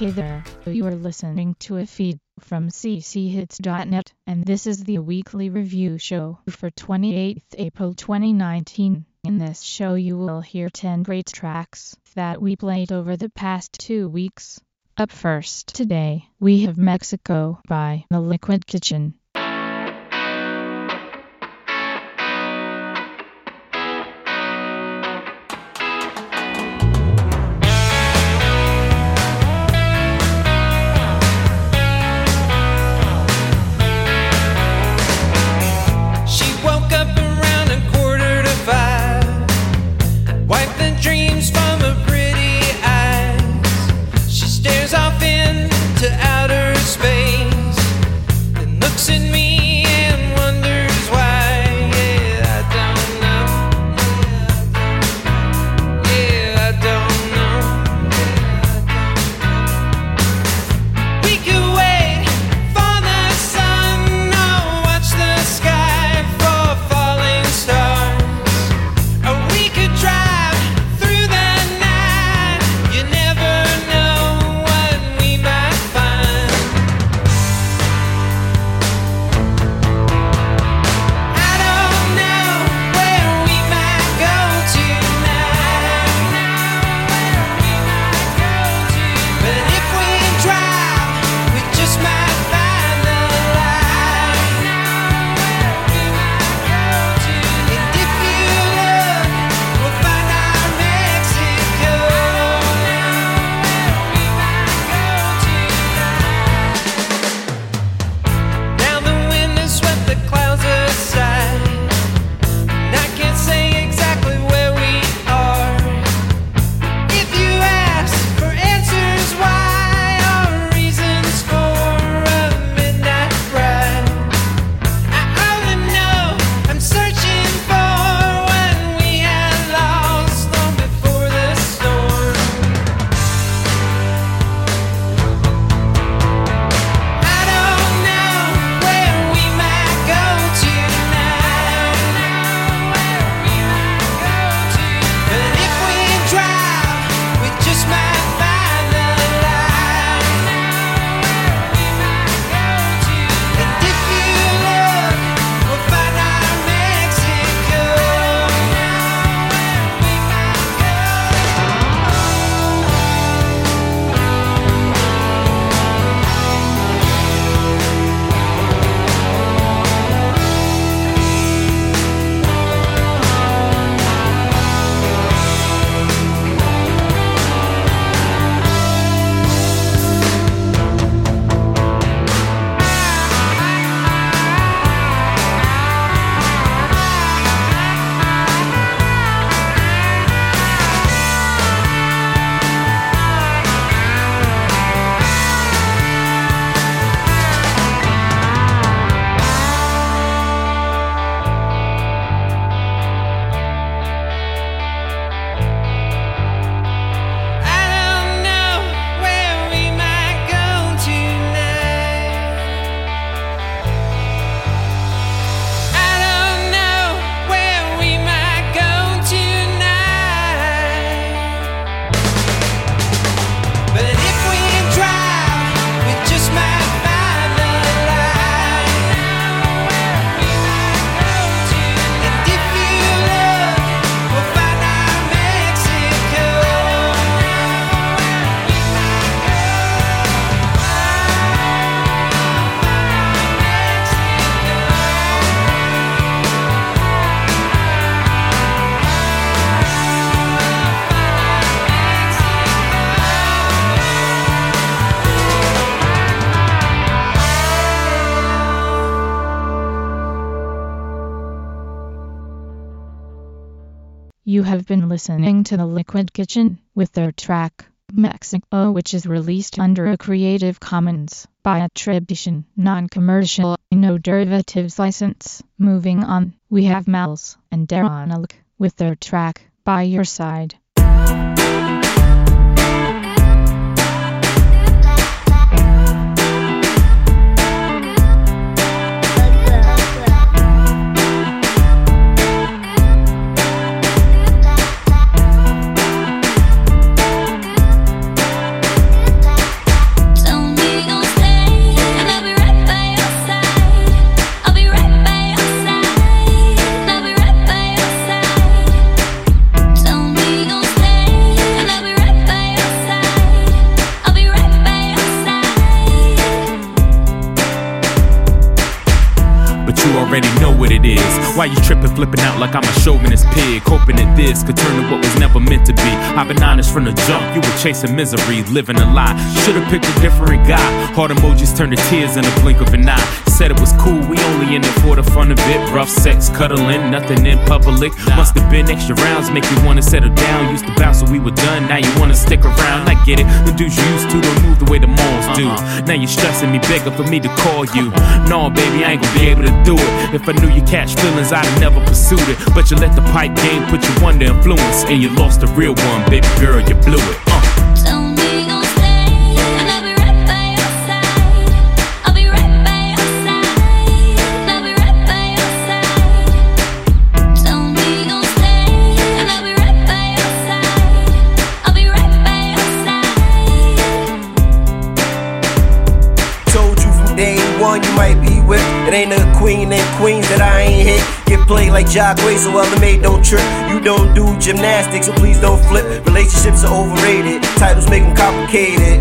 Hey there, you are listening to a feed from cchits.net, and this is the weekly review show for 28th April 2019. In this show you will hear 10 great tracks that we played over the past two weeks. Up first today, we have Mexico by The Liquid Kitchen. You have been listening to The Liquid Kitchen with their track, Mexico, which is released under a Creative Commons by attribution, non-commercial, no derivatives license. Moving on, we have Mals and Darren with their track, By Your Side. already know. Why you tripping, flipping out like I'm a chauvinist pig? Hoping that this could turn to what was never meant to be. I've been honest from the jump, you were chasing misery, living a lie. Should've picked a different guy. Heart emojis turned to tears in a blink of an eye. Said it was cool, we only in it for the fun of it. Rough sex, cuddling, nothing in public. Must have been extra rounds, make you wanna settle down. Used to bounce when we were done, now you wanna stick around. I get it, the dudes you used to don't move the way the malls do. Uh-huh. Now you're stressing me, begging for me to call you. No, baby, I ain't gonna be able to do it. If I knew you catch feelings, I'd have never pursued it. But you let the pipe game put you under influence, and you lost the real one, baby girl, you blew it. Uh. Tell me gon' stay, and I'll be right by your side. I'll be right by your side. I'll be right by your side. Tell me gon' stay, and I'll be right by your side. I'll be right by your side. Told you from day one you might be with. It ain't a queen named Queens that I ain't hit. Get played like Jacquay, so other made don't trip. You don't do gymnastics, so please don't flip. Relationships are overrated, titles make them complicated.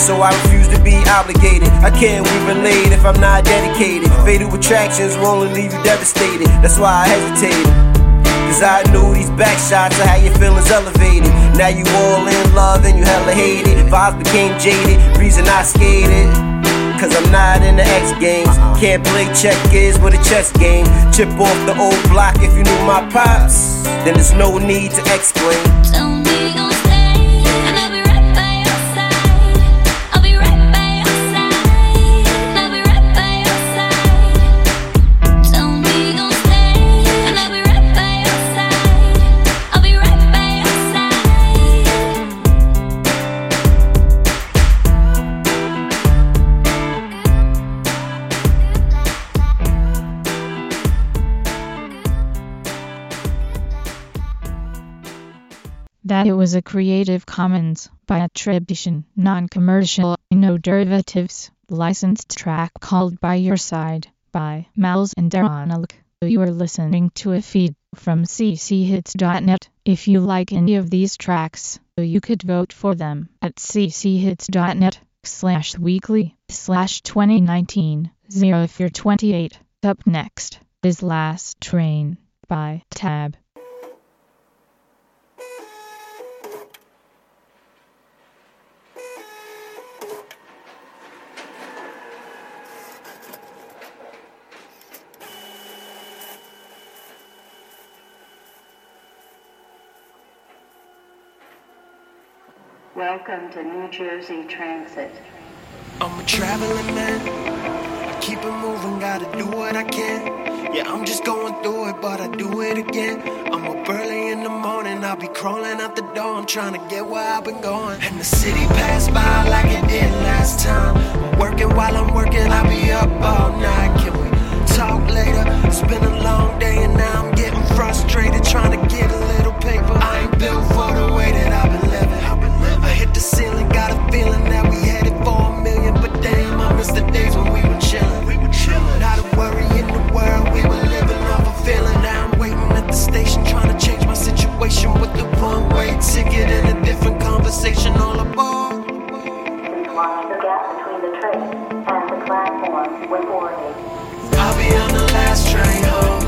So I refuse to be obligated. I can't we relate if I'm not dedicated. Fatal attractions will only leave you devastated. That's why I hesitated. Cause I knew these back shots will have your feelings elevated. Now you all in love and you hella hate it. Vibes became jaded, reason I skated. Cause I'm not in the X games. Can't play checkers with a chess game. Chip off the old block if you knew my pops. Then there's no need to explain. That it was a Creative Commons by attribution, non-commercial, no derivatives, licensed track called By Your Side by Miles and Daronic. You are listening to a feed from cchits.net. If you like any of these tracks, you could vote for them at cchits.net slash weekly slash 2019 0 if you're 28. Up next is Last Train by Tab. Welcome to New Jersey Transit. I'm a traveling man. I keep it moving, gotta do what I can. Yeah, I'm just going through it, but I do it again. I'm up early in the morning, I'll be crawling out the door. I'm trying to get where I've been going. And the city passed by like it did last time. I'm working while I'm working, I'll be up all night. Can we talk later? It's been a long day, and now I'm getting frustrated trying to get a little paper. I ain't built for the way that I've been the days when we were chilling. We were chilling. Not a worry in the world, we were living off a feeling. Now I'm waiting at the station, trying to change my situation with the one-way ticket and a different conversation all aboard. Watch the gap between the train and the platform when boarding. I'll be on the last train home.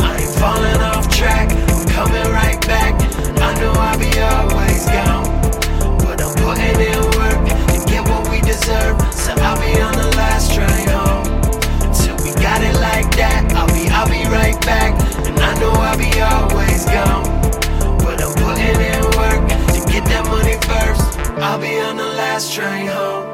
I ain't falling off track. I'm coming right back. I know I'll be always gone. But I'm putting in work to get what we deserve. Back. And I know I'll be always gone. But I'm putting in work to get that money first. I'll be on the last train home.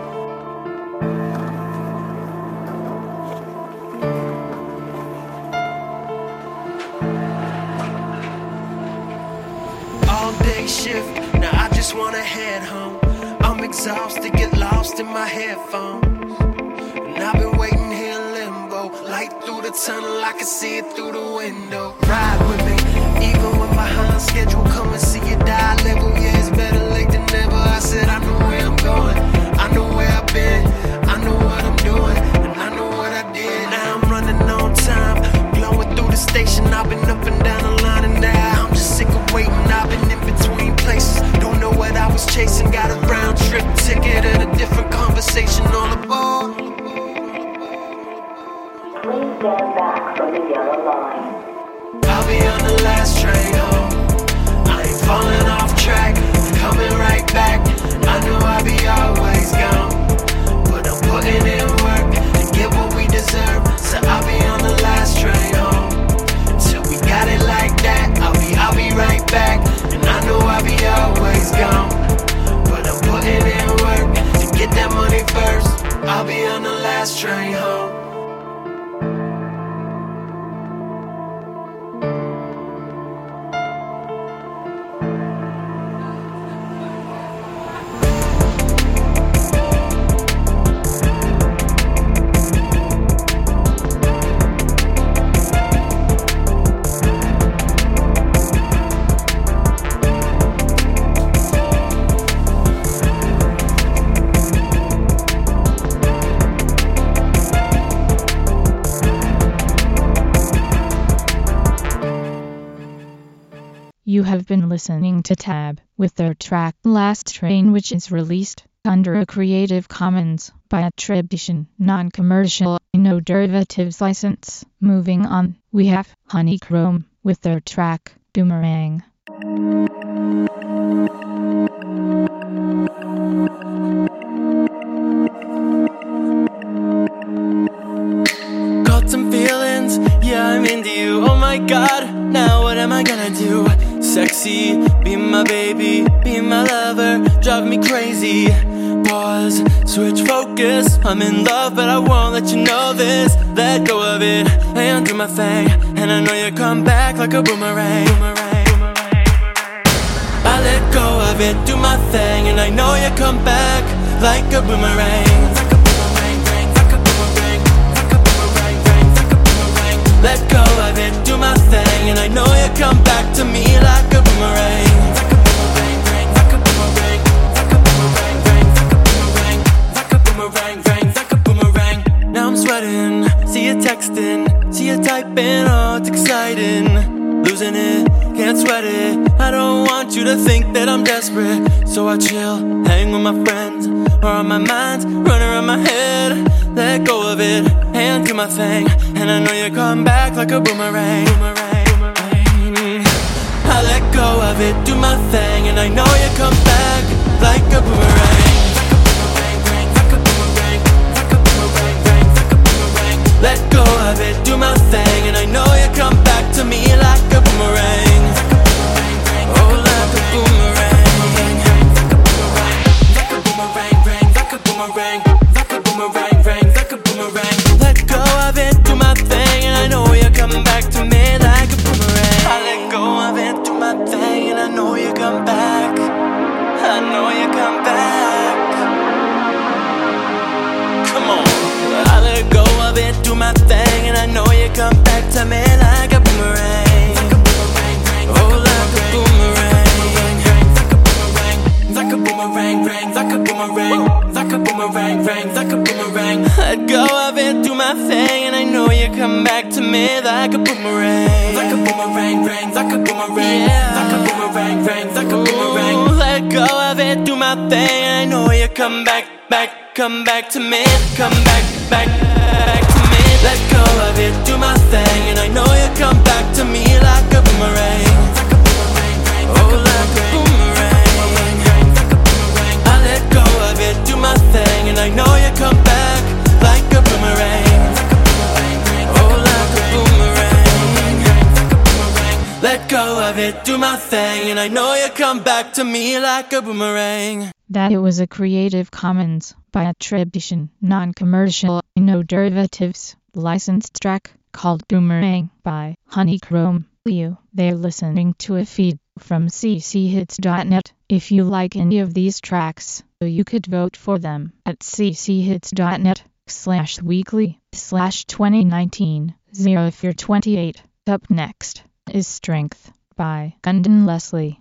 all day shift. Now I just wanna head home. I'm exhausted, get lost in my headphones. And I've been waiting the tunnel, I can see it through the window. Ride with me, even when behind schedule. Come and see you die level. Yeah, it's better late than never. I said, I know where I'm going. I know where I've been. I know what I'm doing. And I know what I did. Now I'm running on time. Blowing through the station. I've been up and down the line. And now I'm just sick of waiting. I've been in between places. Don't know what I was chasing. Got a round trip ticket and a different conversation all aboard. Stand back from the yellow line. I'll be on the last train home. I ain't falling off track, coming right back. I know I'll be always gone, but I'm putting in work to get what we deserve. So I'll be on the last train home. We got it like that, I'll be, I'll be right back. And I know I'll be always gone, but I'm putting in work to get that money first. I'll be on the last train home. Listening to Tab with their track Last Train which is released under a Creative Commons by attribution, non-commercial, no derivatives license. Moving on, we have Honeychrome with their track Boomerang. Got some feelings, yeah, I'm into you. Oh my god, now Sexy, be my baby, be my lover, drive me crazy. Pause, switch focus. I'm in love, but I won't let you know this. Let go of it and do my thing. And I know you come back like a boomerang. boomerang. I let go of it, do my thing, and I know you come back like a boomerang. Like a boomerang. Let go of it, do my thing, and I know come back to me like a boomerang. Now I'm sweating, see you texting, see you typing, oh it's exciting. Losing it, can't sweat it. I don't want you to think that I'm desperate. So I chill, hang with my friends, or on my mind, run around my head. Let go of it, and do my thing. And I know you come back like a boomerang. boomerang. Go of it, do my thing, and I know you come back like a boomerang. Like a boomerang, like a boomerang, like a boomerang. Let go of it, do my thing, and I know you come back to me like a boomerang. Oh, like a boomerang. Like a boomerang, rang, like a boomerang, do my thing, and I know you come back to me like a boomerang. Oh, like a boomerang. Like a boomerang, rang, like a boomerang. Like a boomerang, rang, like a boomerang. Let go of it, do my thing, and I know you come back to me like a boomerang. Like a boomerang, rang, like a boomerang. Like a boomerang, rang, like a boomerang. Let go of it, do my thing, and I know you come back, back, come back to me, come back, back, back to me. Let go of it, do my thing, and I know you'll come back to me like a boomerang. Oh, like a boomerang. I let go of it, do my thing, and I know you come back like a boomerang. Oh, like a boomerang. Let go of it, do my thing, and I know you come back to me like a boomerang. That it was a Creative Commons by attribution, non-commercial, no derivatives, licensed track called Boomerang by Honeychrome. You, they're listening to a feed from cchits.net. If you like any of these tracks, you could vote for them at cchits.net slash weekly slash 2019 04 28. Up next is Strength by Gundon Leslie.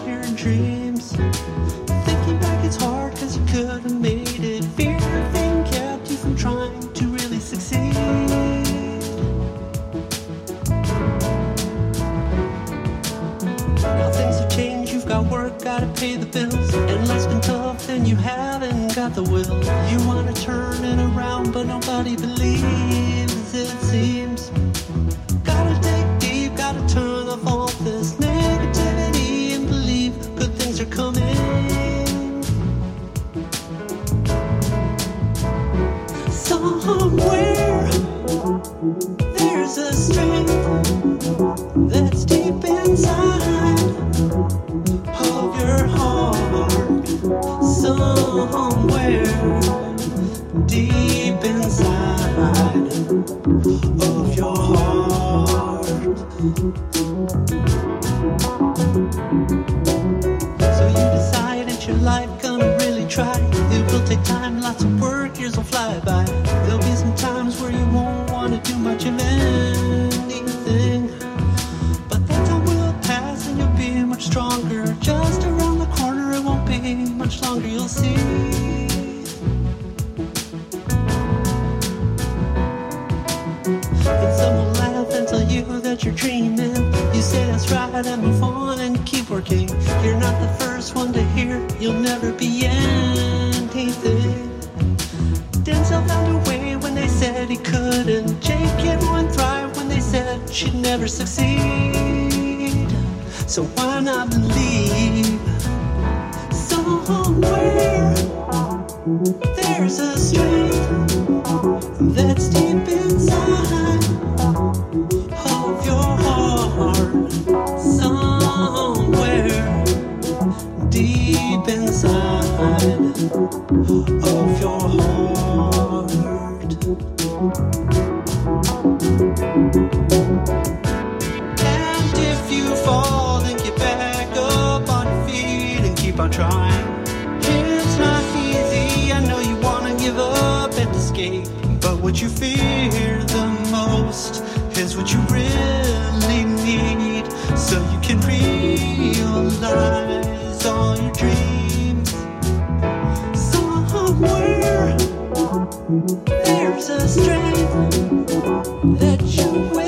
dreams. Thinking back, it's hard because you could have made it. Fear of being kept you from trying to really succeed. Now things have changed, you've got work, gotta pay the bills. And life's been tough, and you haven't got the will. You wanna turn it around, but nobody believes it seems. Somewhere deep on trying it's not easy. I know you wanna give up and escape, but what you fear the most is what you really need, so you can realize all your dreams. Somewhere there's a strength that you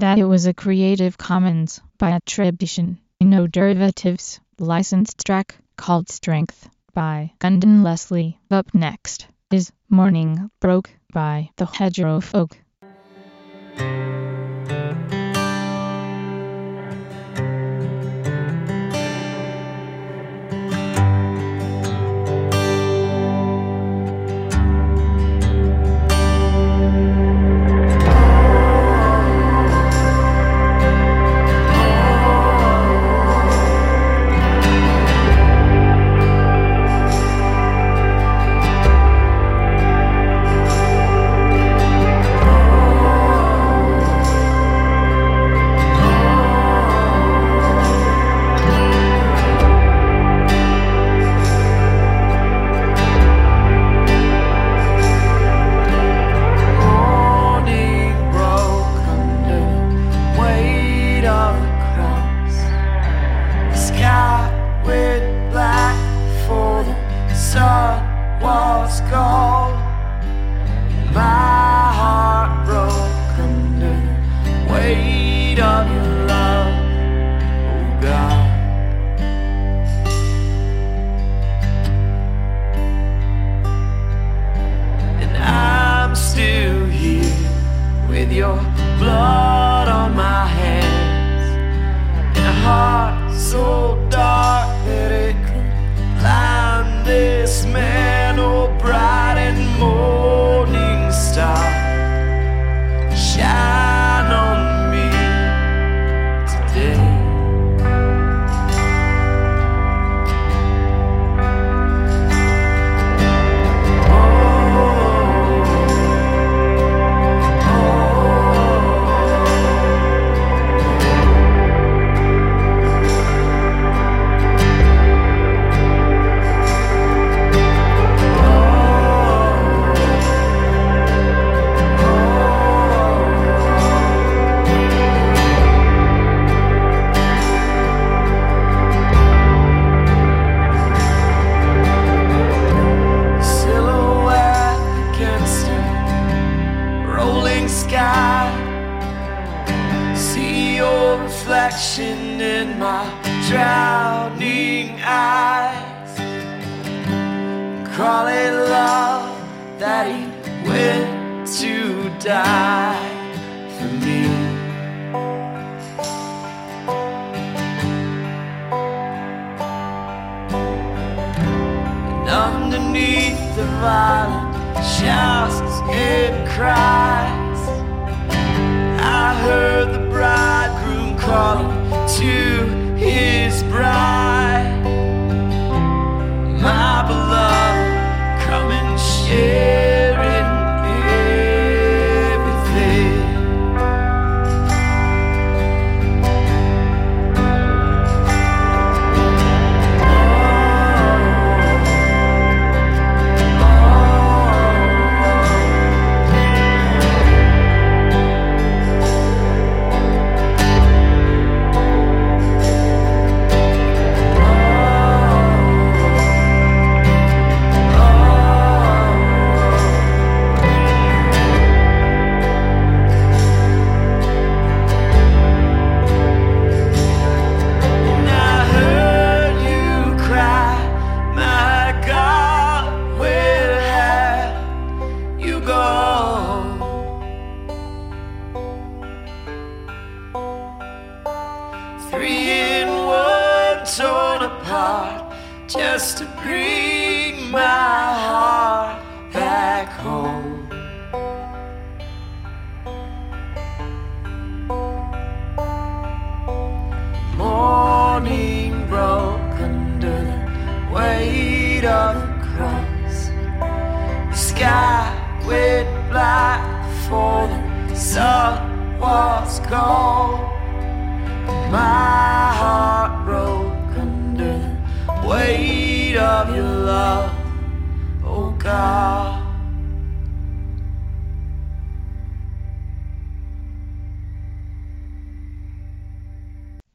That it was a Creative Commons by attribution, no derivatives, licensed track called Strength by Gundon Leslie. Up next is Morning Broke by the Hedgerow Folk. Call it love that he went to die for me. And underneath the violent shouts and cries, I heard the bridegroom calling to his bride. My and torn just to bring my heart back home. Morning broke under the weight of the cross. The sky went black before the sun was gone. My heart broke weight of your love, oh God.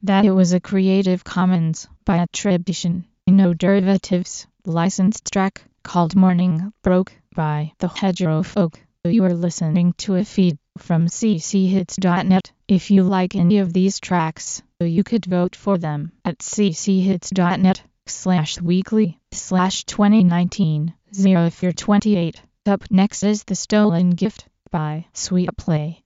That it was a Creative Commons by attribution, no derivatives, licensed track called Morning Broke by the Hedgerow Folk. You are listening to a feed from cchits.net. If you like any of these tracks, you could vote for them at cchits.net slash weekly slash 2019 0 if you're 28. Up next is The Stolen Gift by Sweet Play.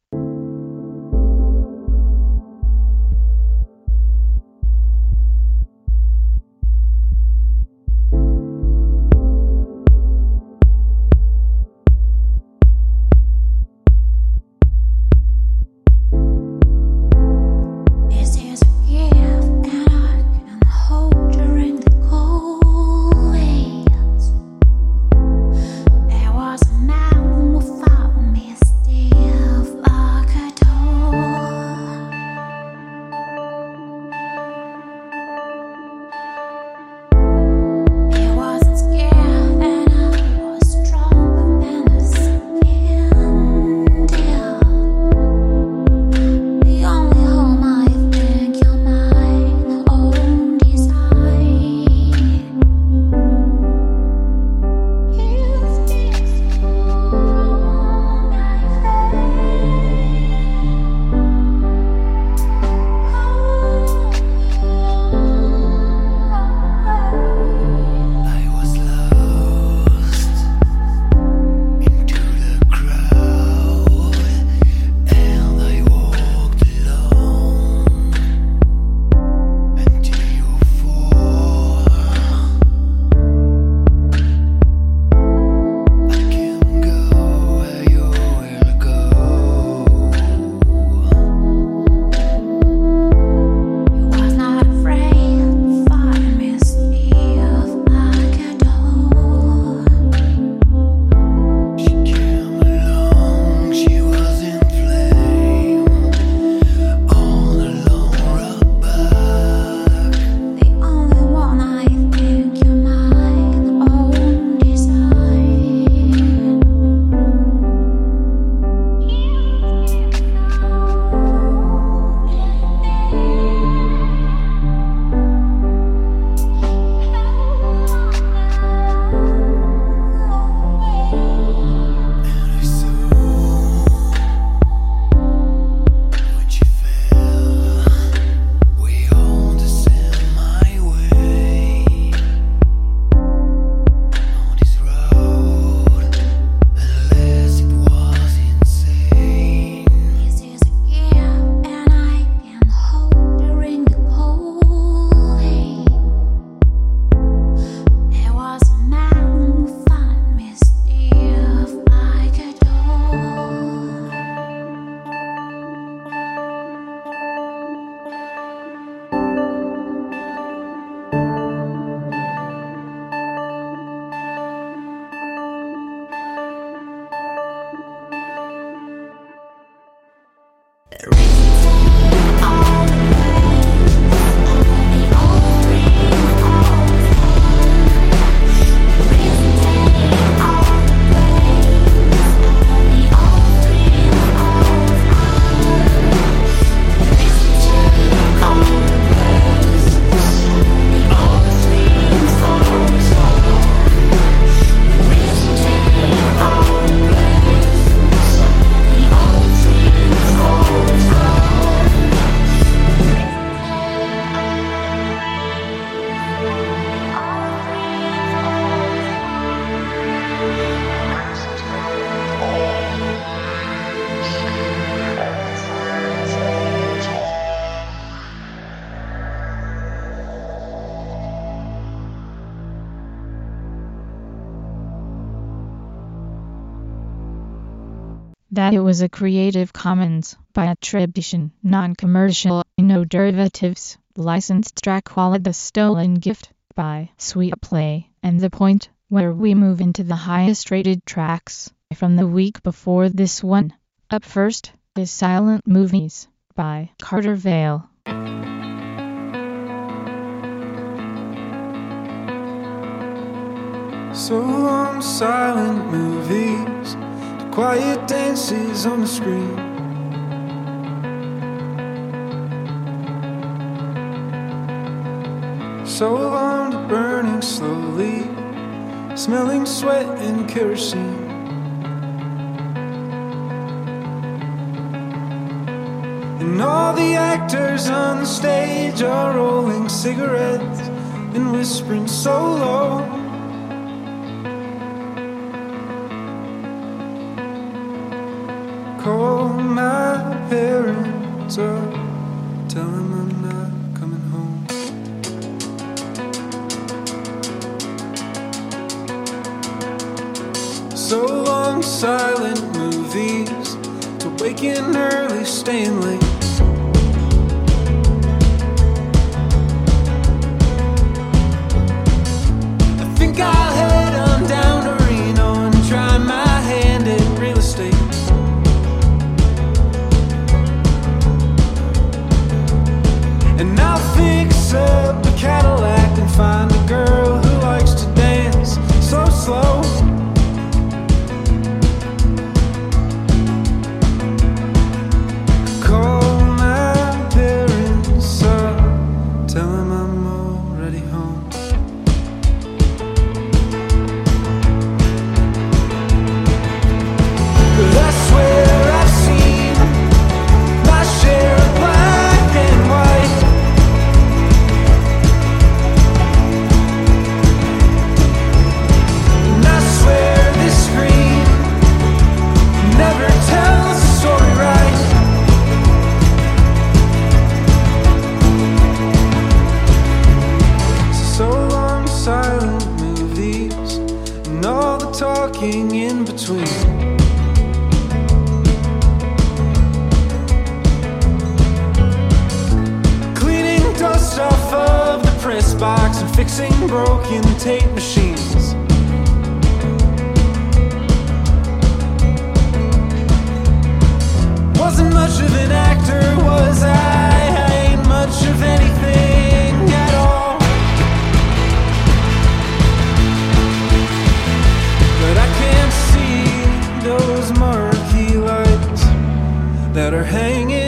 Was a Creative Commons by attribution, non-commercial, no derivatives, licensed track called The Stolen Gift by Sweet Play, and the point where we move into the highest rated tracks from the week before this one. Up first is Silent Movies by Carter Vale. So long silent movies, quiet dances on the screen. So long burning slowly, smelling sweat and kerosene. And all the actors on the stage are rolling cigarettes and whispering so low. Parents tell them I'm not coming home. So long, silent movies, to waking early, staying late. That are hanging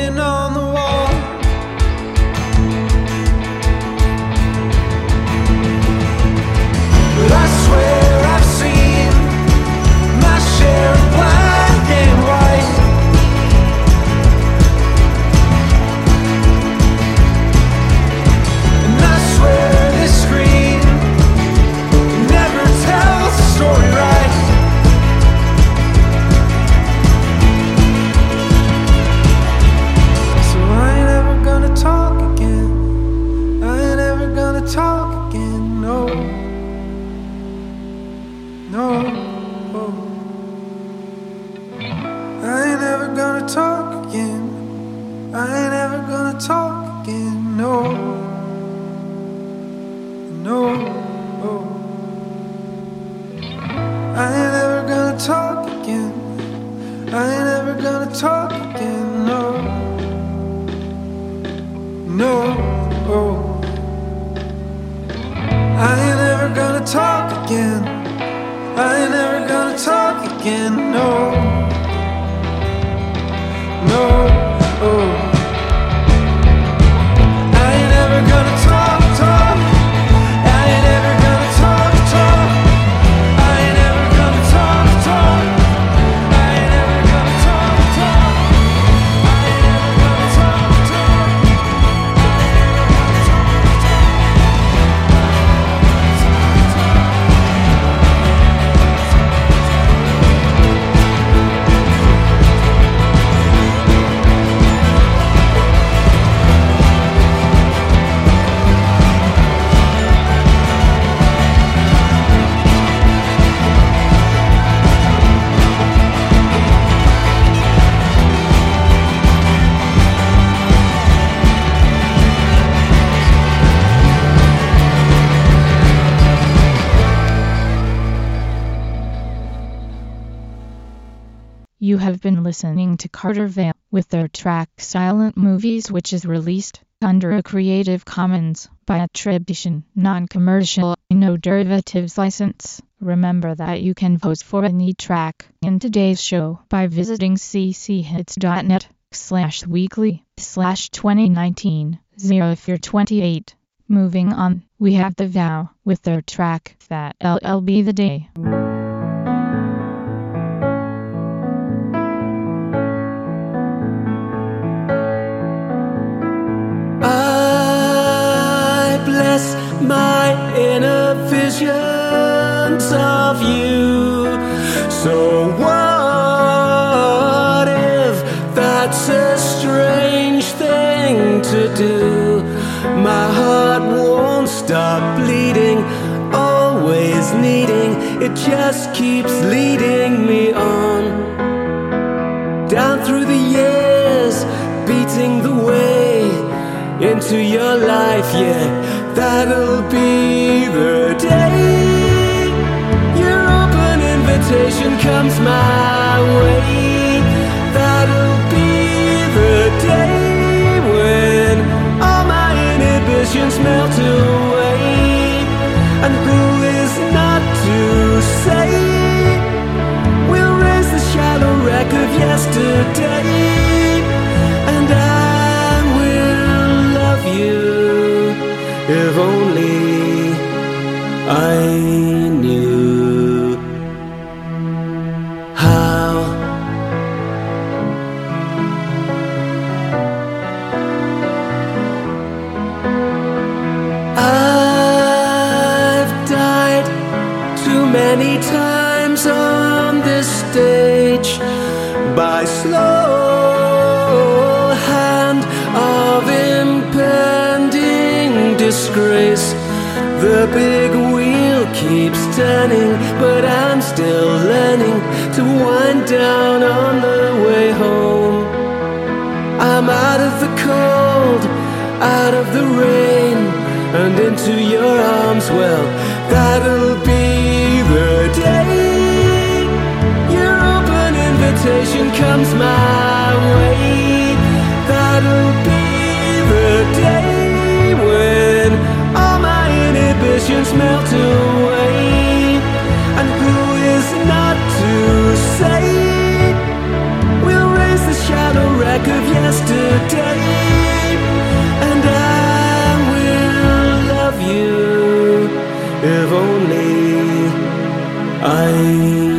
to Carter Vale with their track Silent Movies which is released under a Creative Commons by attribution, non-commercial, no derivatives license. Remember that you can vote for any track in today's show by visiting cchits.net slash weekly slash 2019 0 28. Moving on, we have The Vow with their track That'll Be The Day. It just keeps leading me on down through the years, beating the way into your life. Yeah, that'll be the day your open invitation comes my way. That'll be the day when all my inhibitions melt away. If only I knew how. I've died too many times on this stage by slow disgrace. The big wheel keeps turning, but I'm still learning to wind down on the way home. I'm out of the cold, out of the rain, and into your arms. Well, that'll be the day your open invitation comes my way. Melt away. And who is not to say? We'll raise the shadow wreck of yesterday, and I will love you if only I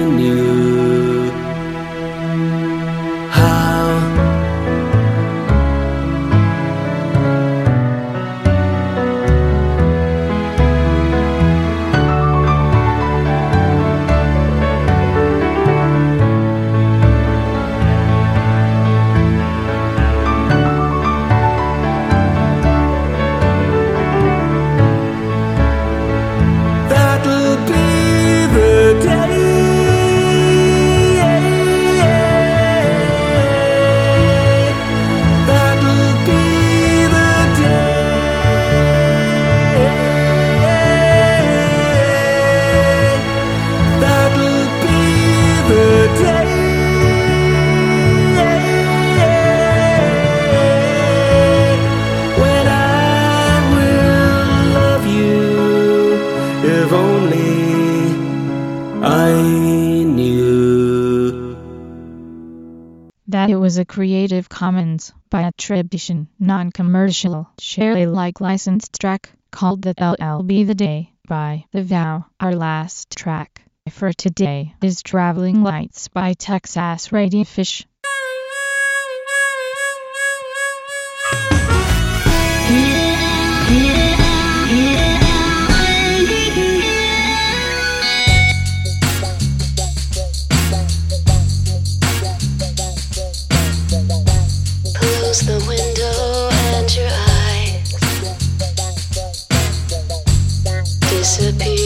a Creative Commons by attribution, non-commercial, share Alike licensed track called That'll Be The Day by The Vow. Our last track for today is Traveling Lights by Texas Radiofish. Close disappear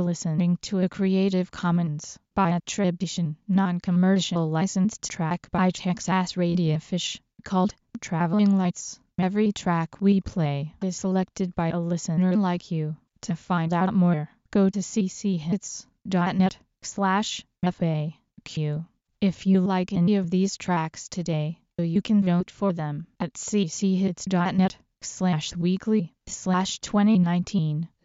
Were listening to a Creative Commons by attribution, non-commercial licensed track by Texas Radiofish called Traveling Lights. Every track we play is selected by a listener like you. To find out more, go to cchits.net slash FAQ. If you like any of these tracks today, you can vote for them at cchits.net slash weekly slash 2019